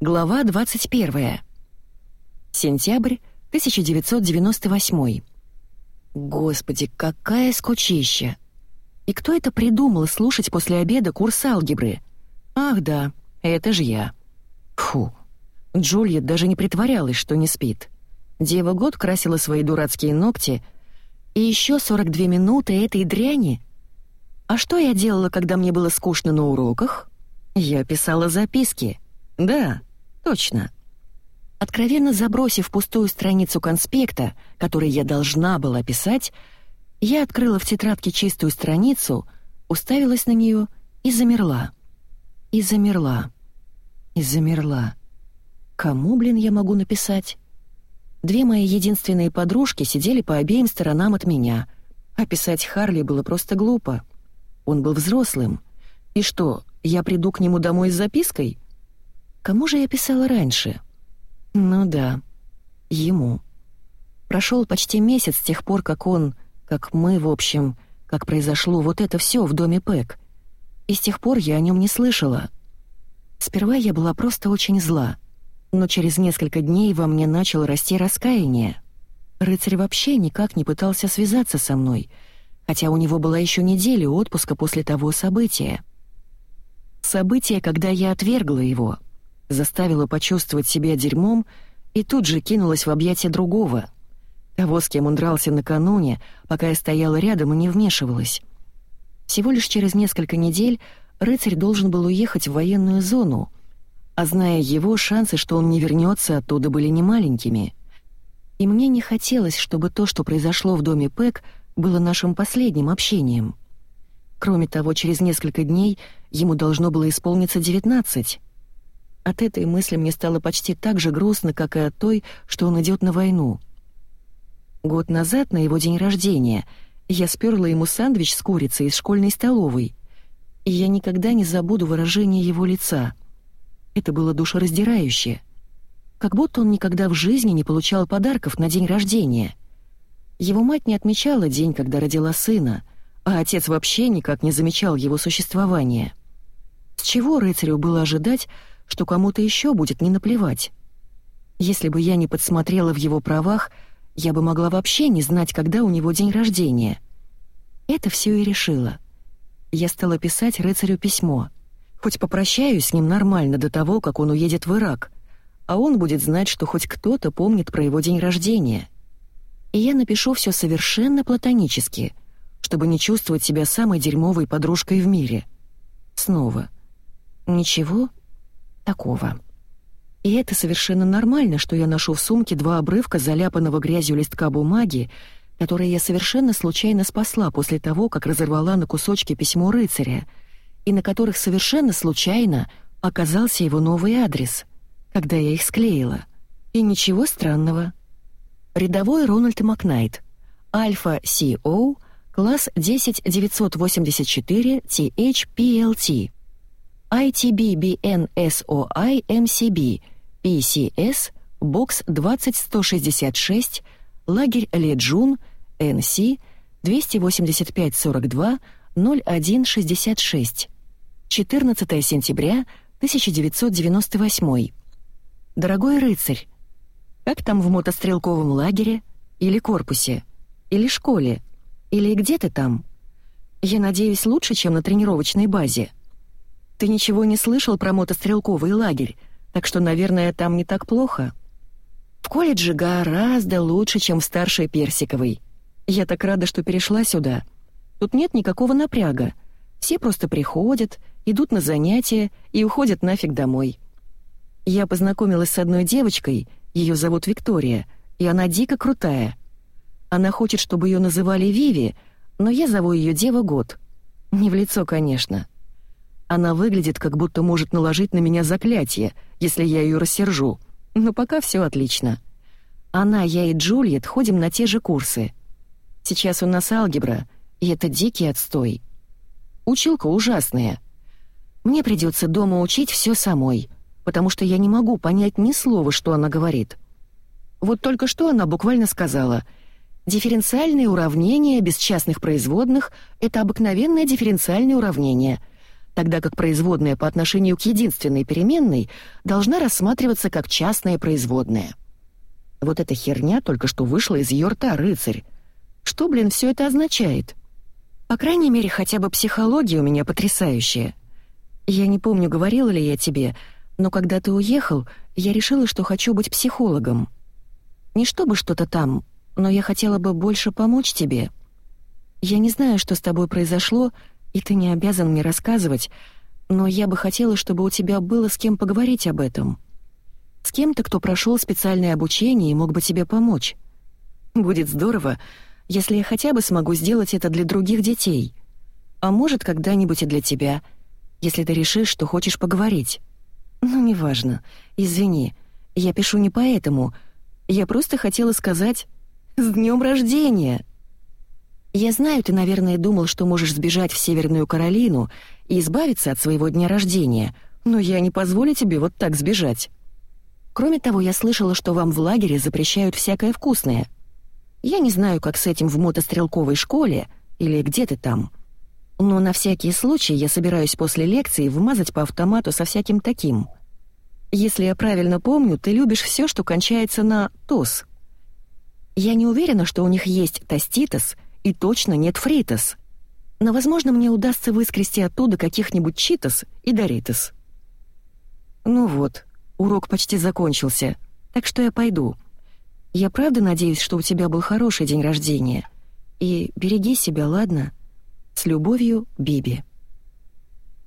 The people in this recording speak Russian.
Глава 21. Сентябрь 1998. Господи, какая скучища! И кто это придумал слушать после обеда курс алгебры? Ах да, это же я. Фу. Джульет даже не притворялась, что не спит. Дева год красила свои дурацкие ногти, и еще 42 минуты этой дряни. А что я делала, когда мне было скучно на уроках? Я писала записки. Да, Точно. Откровенно забросив пустую страницу конспекта, который я должна была писать, я открыла в тетрадке чистую страницу, уставилась на нее и замерла. И замерла. И замерла. Кому, блин, я могу написать? Две мои единственные подружки сидели по обеим сторонам от меня, а писать Харли было просто глупо. Он был взрослым. И что, я приду к нему домой с запиской? Кому же я писала раньше? Ну да, ему. Прошел почти месяц с тех пор, как он, как мы, в общем, как произошло вот это все в доме Пэк. И с тех пор я о нем не слышала. Сперва я была просто очень зла, но через несколько дней во мне начало расти раскаяние. Рыцарь вообще никак не пытался связаться со мной, хотя у него была еще неделя отпуска после того события. Событие, когда я отвергла его — заставила почувствовать себя дерьмом и тут же кинулась в объятия другого. Того, с кем он дрался накануне, пока я стояла рядом и не вмешивалась. Всего лишь через несколько недель рыцарь должен был уехать в военную зону, а зная его, шансы, что он не вернется, оттуда были немаленькими. И мне не хотелось, чтобы то, что произошло в доме Пэк, было нашим последним общением. Кроме того, через несколько дней ему должно было исполниться девятнадцать. От этой мысли мне стало почти так же грустно, как и от той, что он идет на войну. Год назад, на его день рождения, я сперла ему сэндвич с курицей из школьной столовой, и я никогда не забуду выражение его лица. Это было душераздирающе. Как будто он никогда в жизни не получал подарков на день рождения. Его мать не отмечала день, когда родила сына, а отец вообще никак не замечал его существования. С чего рыцарю было ожидать, что кому-то еще будет не наплевать. Если бы я не подсмотрела в его правах, я бы могла вообще не знать, когда у него день рождения. Это все и решила. Я стала писать рыцарю письмо. Хоть попрощаюсь с ним нормально до того, как он уедет в Ирак, а он будет знать, что хоть кто-то помнит про его день рождения. И я напишу все совершенно платонически, чтобы не чувствовать себя самой дерьмовой подружкой в мире. Снова. Ничего, такого. И это совершенно нормально, что я ношу в сумке два обрывка заляпанного грязью листка бумаги, которые я совершенно случайно спасла после того, как разорвала на кусочки письмо рыцаря, и на которых совершенно случайно оказался его новый адрес, когда я их склеила. И ничего странного. Рядовой Рональд Макнайт. Альфа CO, класс 10984 THPLT. ITB-BNSOI-MCB, PCS, бокс 20166, лагерь Леджун, НС, 285-42-01-66, 14 сентября 1998. Дорогой рыцарь, как там в мотострелковом лагере? Или корпусе? Или школе? Или где ты там? Я надеюсь, лучше, чем на тренировочной базе. Ты ничего не слышал про мотострелковый лагерь, так что, наверное, там не так плохо. В колледже гораздо лучше, чем в старшей Персиковой. Я так рада, что перешла сюда. Тут нет никакого напряга. Все просто приходят, идут на занятия и уходят нафиг домой. Я познакомилась с одной девочкой, ее зовут Виктория, и она дико крутая. Она хочет, чтобы ее называли Виви, но я зову ее Дева Год. Не в лицо, конечно. Она выглядит, как будто может наложить на меня заклятие, если я ее рассержу. Но пока все отлично. Она, я и Джульет ходим на те же курсы. Сейчас у нас алгебра, и это дикий отстой. Училка ужасная. Мне придется дома учить все самой, потому что я не могу понять ни слова, что она говорит. Вот только что она буквально сказала «Дифференциальные уравнения без частных производных — это обыкновенное дифференциальное уравнение — тогда как производная по отношению к единственной переменной должна рассматриваться как частная производная. Вот эта херня только что вышла из ее рта, рыцарь. Что, блин, все это означает? По крайней мере, хотя бы психология у меня потрясающая. Я не помню, говорила ли я тебе, но когда ты уехал, я решила, что хочу быть психологом. Не чтобы что-то там, но я хотела бы больше помочь тебе. Я не знаю, что с тобой произошло, и ты не обязан мне рассказывать, но я бы хотела, чтобы у тебя было с кем поговорить об этом. С кем-то, кто прошел специальное обучение и мог бы тебе помочь. Будет здорово, если я хотя бы смогу сделать это для других детей. А может, когда-нибудь и для тебя, если ты решишь, что хочешь поговорить. Ну, неважно. Извини, я пишу не поэтому. Я просто хотела сказать «С днем рождения!» Я знаю, ты, наверное, думал, что можешь сбежать в Северную Каролину и избавиться от своего дня рождения, но я не позволю тебе вот так сбежать. Кроме того, я слышала, что вам в лагере запрещают всякое вкусное. Я не знаю, как с этим в мотострелковой школе или где ты там. Но на всякий случай я собираюсь после лекции вмазать по автомату со всяким таким. Если я правильно помню, ты любишь все, что кончается на «тос». Я не уверена, что у них есть «тоститос», и точно нет «фритос». Но, возможно, мне удастся выскрести оттуда каких-нибудь «читос» и «доритос». Ну вот, урок почти закончился, так что я пойду. Я правда надеюсь, что у тебя был хороший день рождения. И береги себя, ладно? С любовью, Биби.